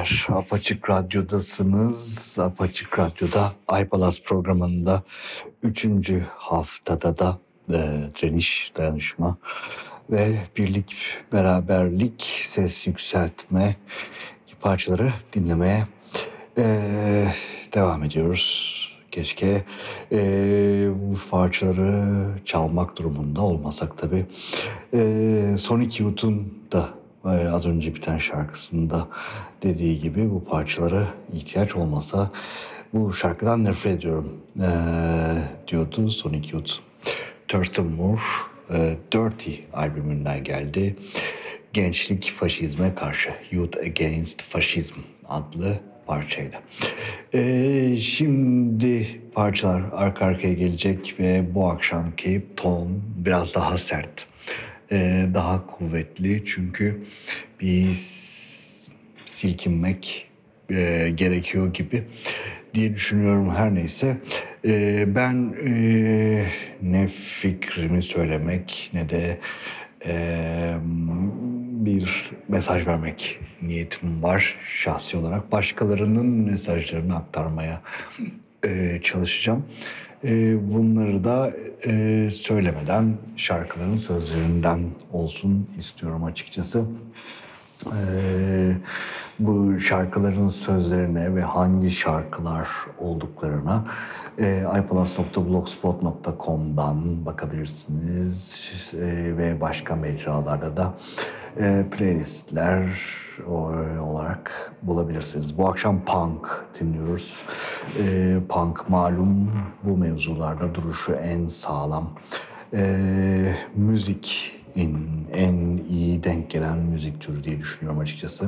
günler. Apaçık Radyo'dasınız. Apaçık Radyo'da iPalaz programında 3. haftada da e, direniş, dayanışma ve birlik, beraberlik, ses yükseltme parçaları dinlemeye e, devam ediyoruz. Keşke e, bu parçaları çalmak durumunda olmasak tabii. E, Sonic Youth'un da ee, az önce biten şarkısında dediği gibi bu parçalara ihtiyaç olmasa bu şarkıdan nefret ediyorum ee, diyordu Sonic Youth. Thurston Moore e, Dirty albümünden geldi. Gençlik Faşizme Karşı Youth Against Fascism adlı parçayla. Ee, şimdi parçalar arka arkaya gelecek ve bu akşamki ton biraz daha sert daha kuvvetli. Çünkü bir silkinmek gerekiyor gibi diye düşünüyorum her neyse. Ben ne fikrimi söylemek ne de bir mesaj vermek niyetim var şahsi olarak. Başkalarının mesajlarını aktarmaya e, çalışacağım. E, bunları da e, söylemeden şarkıların sözlerinden olsun istiyorum açıkçası. Ee, bu şarkıların sözlerine ve hangi şarkılar olduklarına e, ipalas.blogspot.com'dan bakabilirsiniz e, ve başka mecralarda da e, playlistler olarak bulabilirsiniz. Bu akşam punk dinliyoruz. E, punk malum bu mevzularda duruşu en sağlam. E, müzik en, en iyi denk gelen müzik türü diye düşünüyorum açıkçası.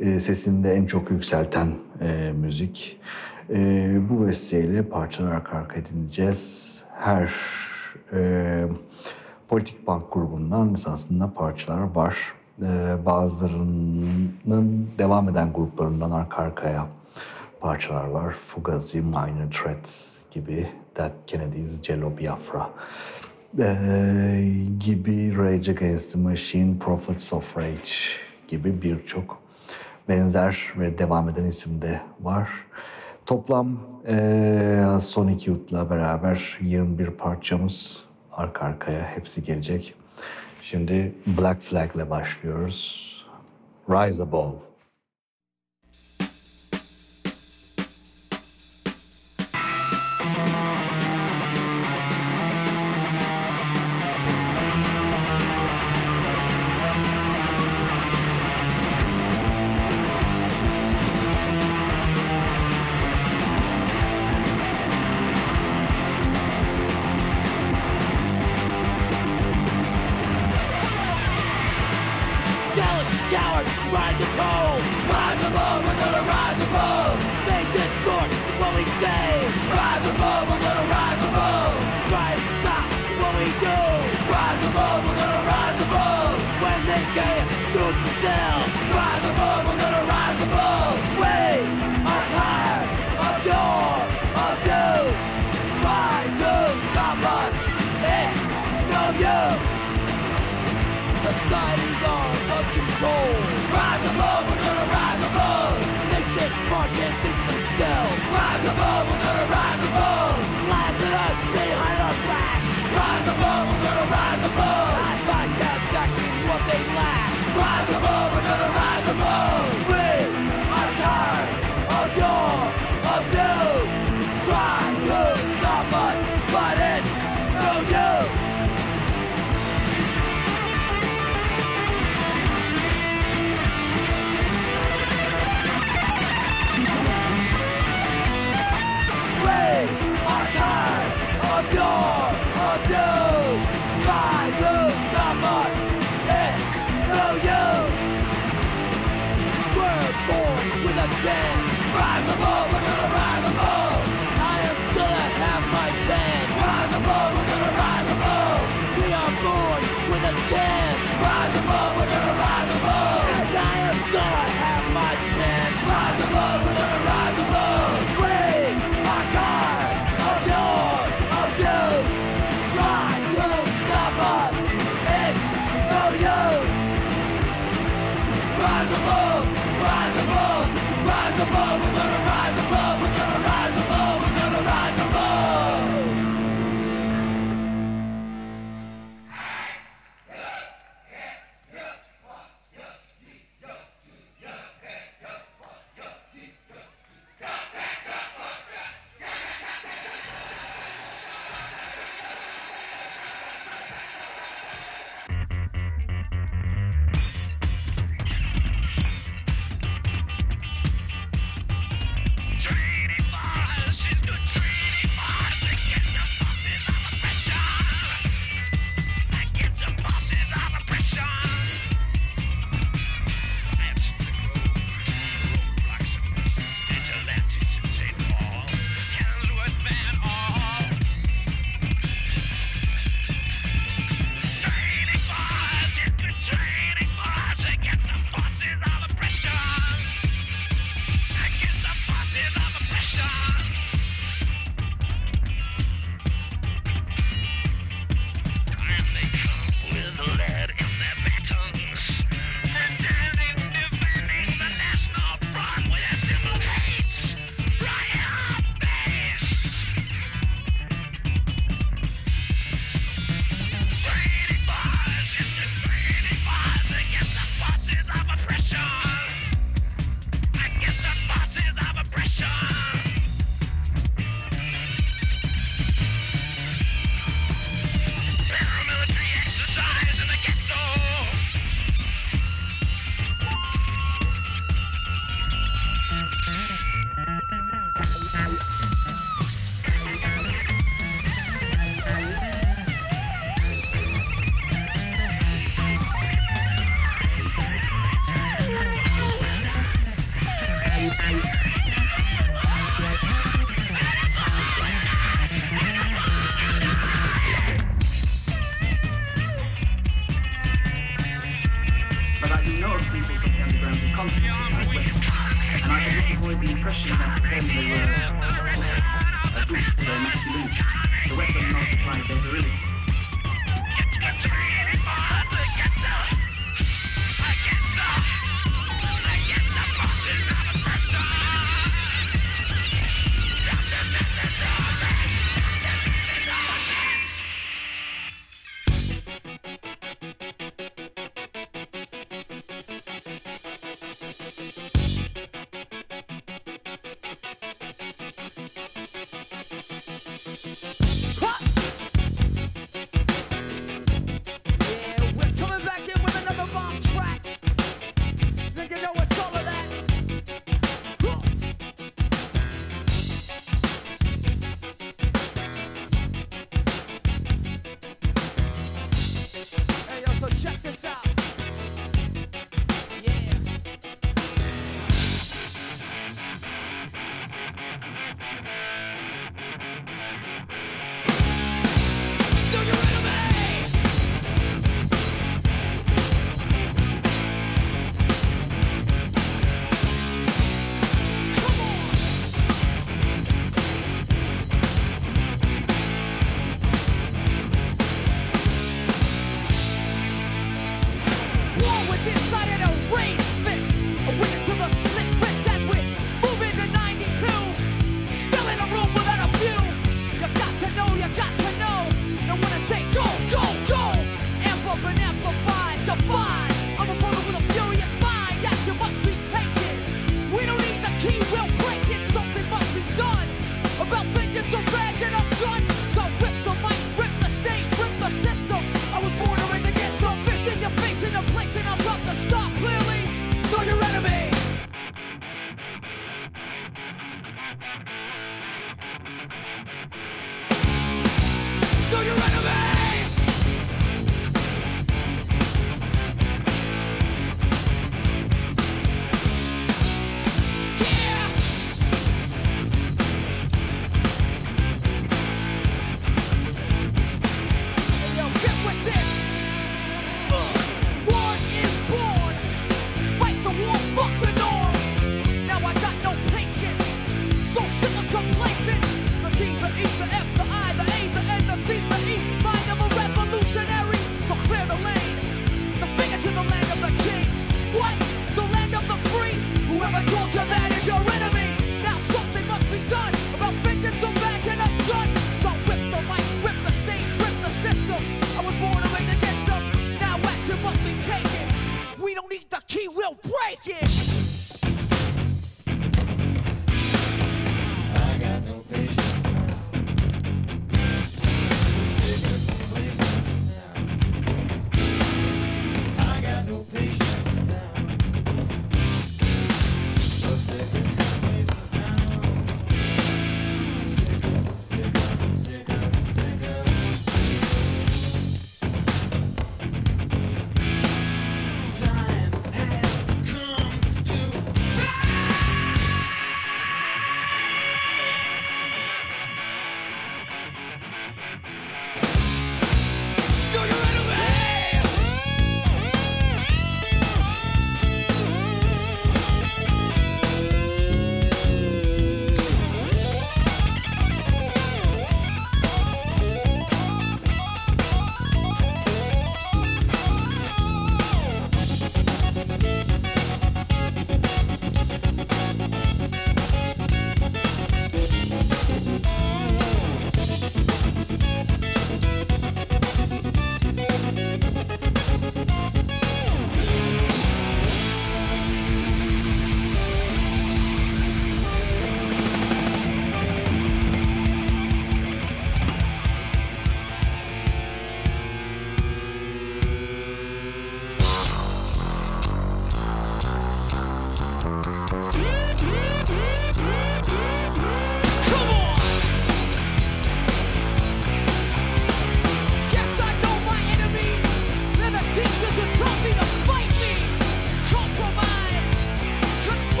E, sesini de en çok yükselten e, müzik. E, bu vesileyle parçalar arka arkaya dinleyeceğiz. Her e, politik punk grubundan esasında parçalar var. E, bazılarının devam eden gruplarından arka arkaya parçalar var. Fugazi, Minor Threat gibi, Dead Kennedys, Jello Biafra eee, gibi Rage Against the Machine, Prophets of Rage gibi birçok benzer ve devam eden isim de var. Toplam eee Sonic Youth'la beraber 21 parçamız arka arkaya hepsi gelecek. Şimdi Black Flag'le başlıyoruz. Rise Above. Trying to control. Rise above, we're gonna rise above. Yeah!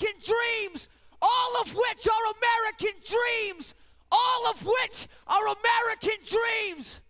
American dreams, all of which are American dreams, all of which are American dreams.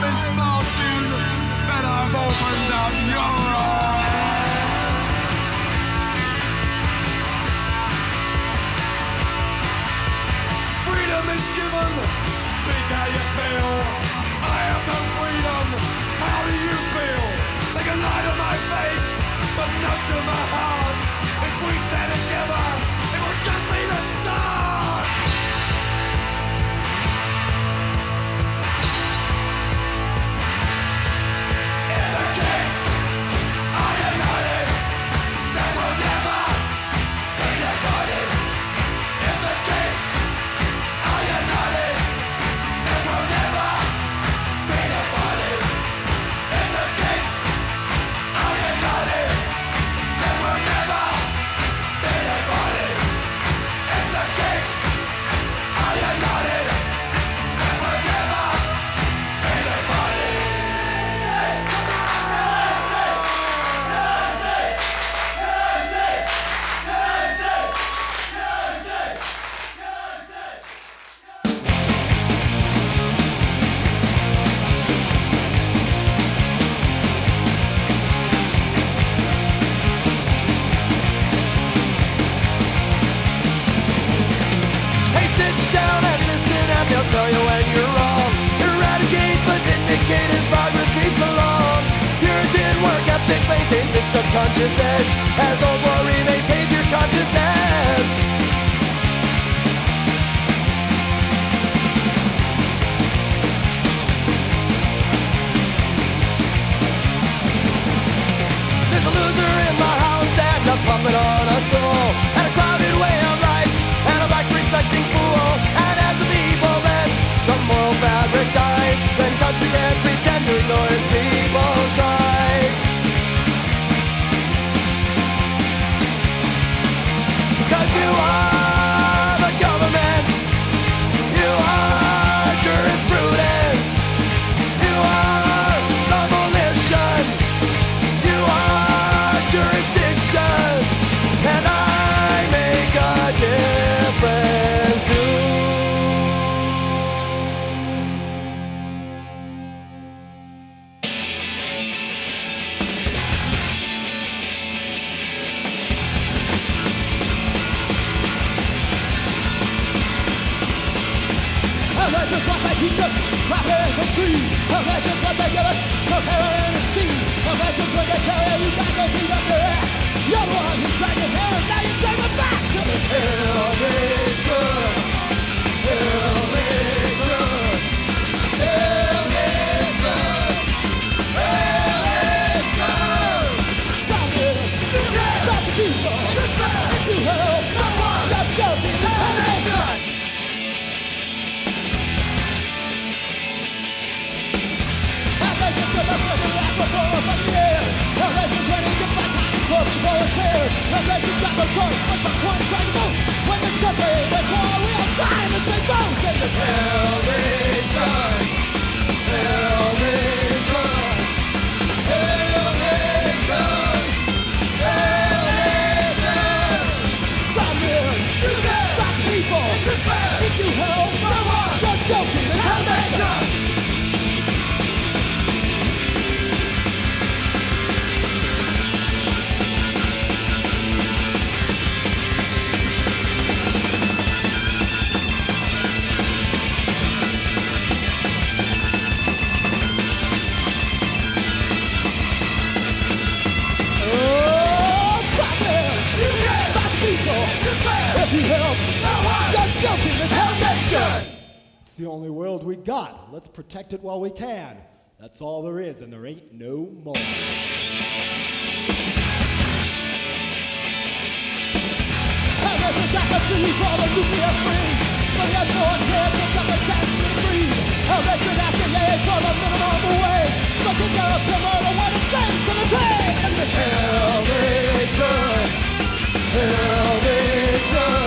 misfortune that I've opened up your eyes. Freedom is given, speak how you feel. I have no freedom, how do you feel? Like a light on my face, but not to my heart. conscious edge as a Let's protect it while we can. That's all there is, and there ain't no more. And there's a opportunity for the nuclear freeze. So you have no care to got the chance to breathe. Hellration asking aid for the minimum wage. So take care of the murder when it stands to the trade. And this is a.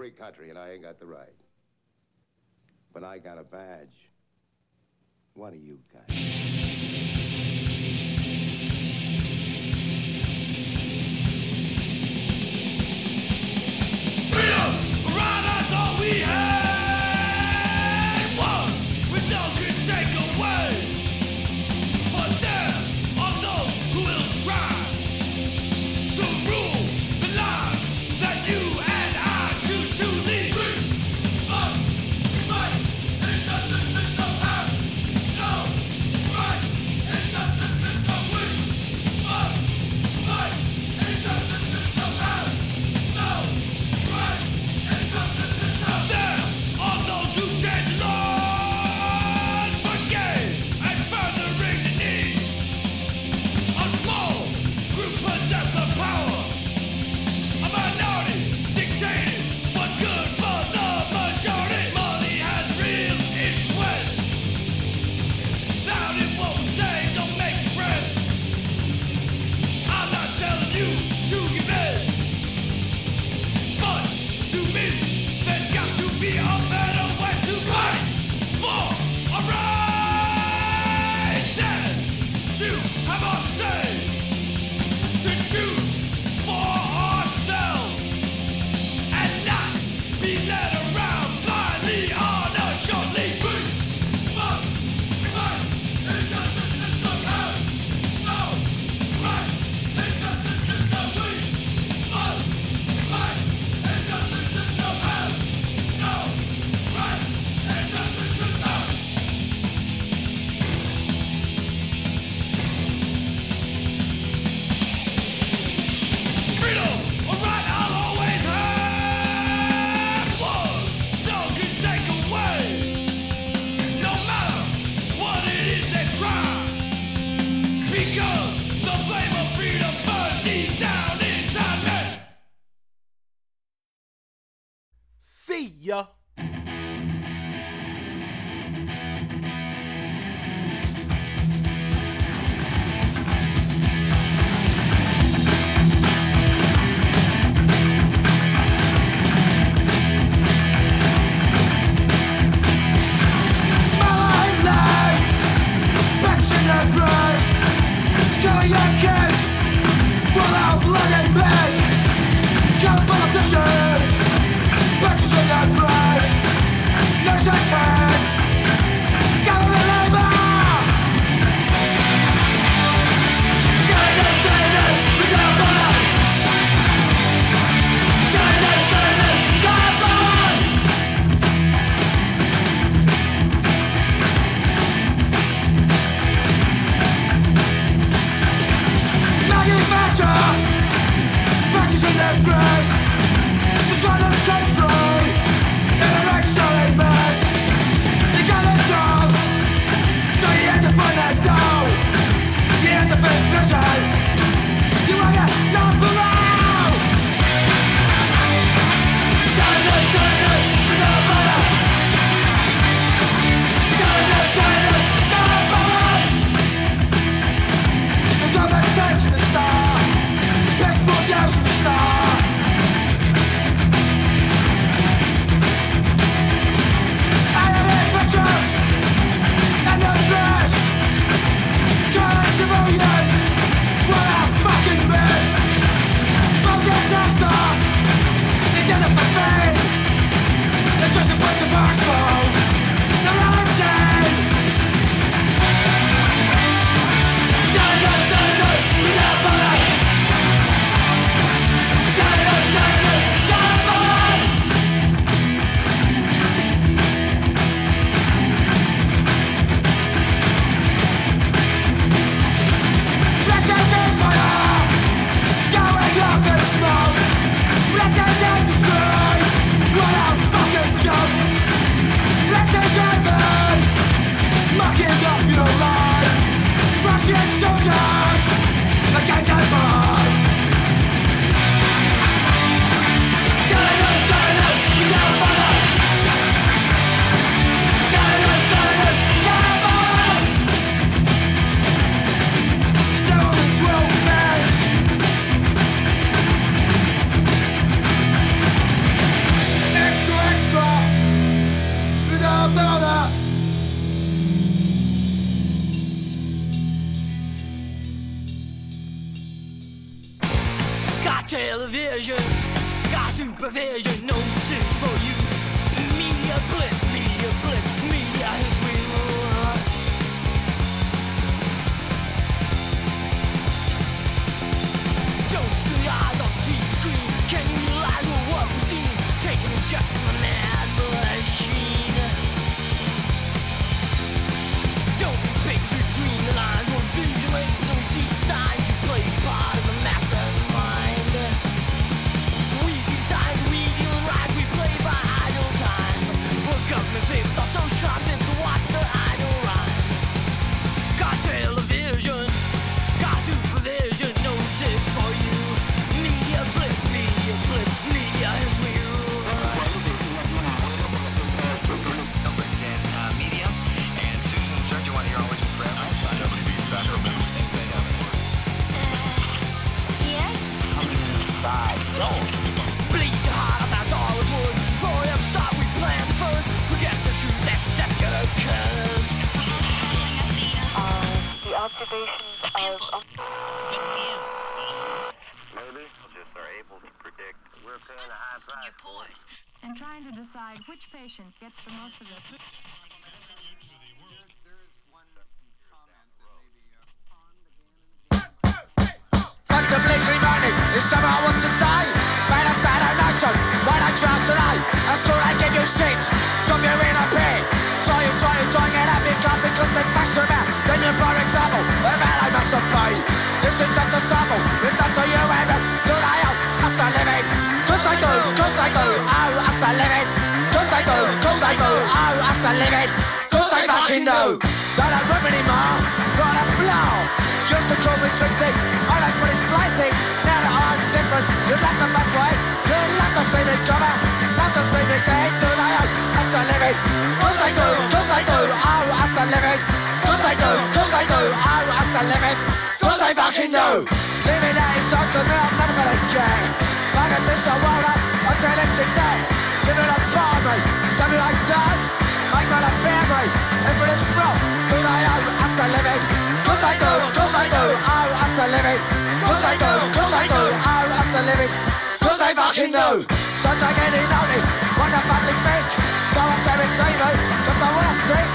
free country and I ain't got the right. But I got a badge. What do you got? Freedom! Right, that's all we have! Television, got supervision, no sense for you. Media blip, media blip, media hit we Don't eyes on TV. Can you realize what we've seen? Taking a just from an ad machine. your and trying to decide which patient gets the most of it. Fuck the bleaching money, it's to say. I stand a I I give you shit, jump your inner. Fucking know. Don't have room anymore, for a blow. Just to show me something, I put is blind thing. Now that I'm different, you left the best way. You left the same cover, left the same thing. Do as I live it. Cause I do, cause I do, oh, I live it. Cause I do, cause I do, oh, I live it. Cause I fucking know. Living that is to me, I'm never gonna care. I got this I roll up until it's there. Give it a me, something like that it's wrong, but I am as a living. Cause I do, cause I do, I'm a living. Cause I do, cause I do, I'm a living. Cause I fucking do. Don't take any notice What the public think? So I'm saving saving, cause I wanna speak.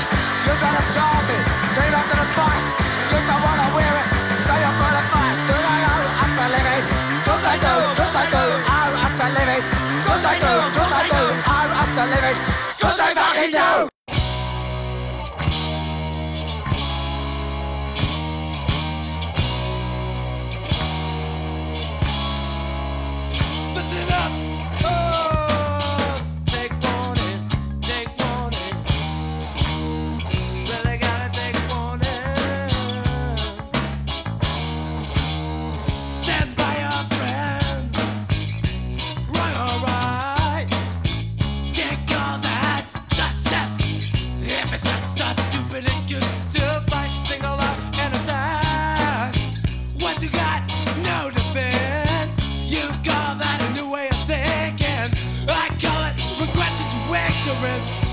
You try to charm me, they don't the advice. You don't wanna wear it, so you're full of advice. Do I owe us a living? Cause I do, cause I do, I'm a living. Cause I do, cause I do, I'm a living. Cause I fucking do. cigarettes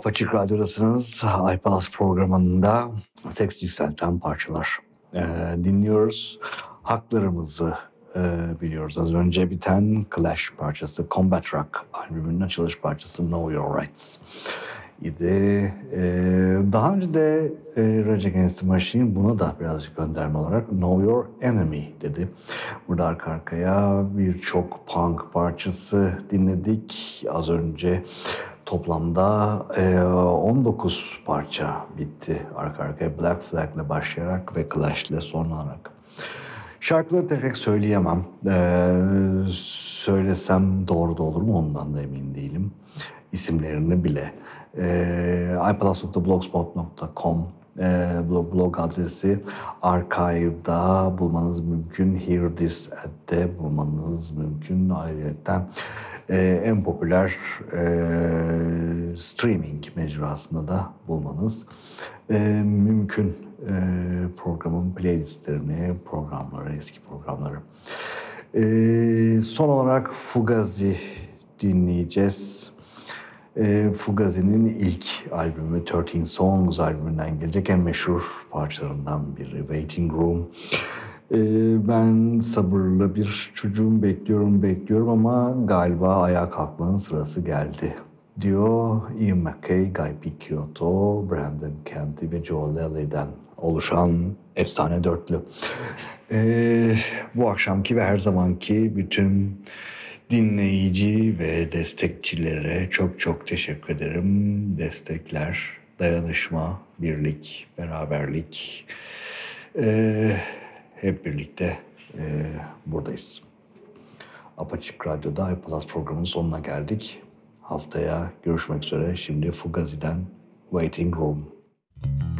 Apaçık Radyo'dasınız. iPalaz programında seks yükselten parçalar Ee, dinliyoruz. Haklarımızı e, biliyoruz. Az önce biten Clash parçası Combat Rock albümünün açılış parçası Know Your Rights idi. Ee, daha önce de e, Rage Against the Machine buna da birazcık gönderme olarak Know Your Enemy dedi. Burada arka arkaya birçok punk parçası dinledik. Az önce toplamda e, 19 parça bitti arka arkaya. Black Flag'le başlayarak ve Clash'le sonlanarak. Şarkıları tek tek söyleyemem. Ee, söylesem doğru da olur mu ondan da emin değilim. İsimlerini bile. Ee, ipalas.blogspot.com e, blog, adresi archive'da bulmanız mümkün. Hear This at'te bulmanız mümkün. Ayrıca e, en popüler e, streaming mecrasında da bulmanız e, mümkün e, programın playlistlerini, programları, eski programları. E, son olarak Fugazi dinleyeceğiz. E, Fugazi'nin ilk albümü 13 Songs albümünden gelecek en meşhur parçalarından biri Waiting Room. Ee, ben sabırlı bir çocuğum bekliyorum bekliyorum ama galiba ayağa kalkmanın sırası geldi diyor Ian McKay, Guy Picciotto, Brandon Canty ve Joe Lely'den oluşan efsane dörtlü. Ee, bu akşamki ve her zamanki bütün dinleyici ve destekçilere çok çok teşekkür ederim. Destekler, dayanışma, birlik, beraberlik. Ee, hep birlikte e, buradayız. Apaçık Radyo'da iPlus programının sonuna geldik. Haftaya görüşmek üzere. Şimdi Fugazi'den Waiting Room. I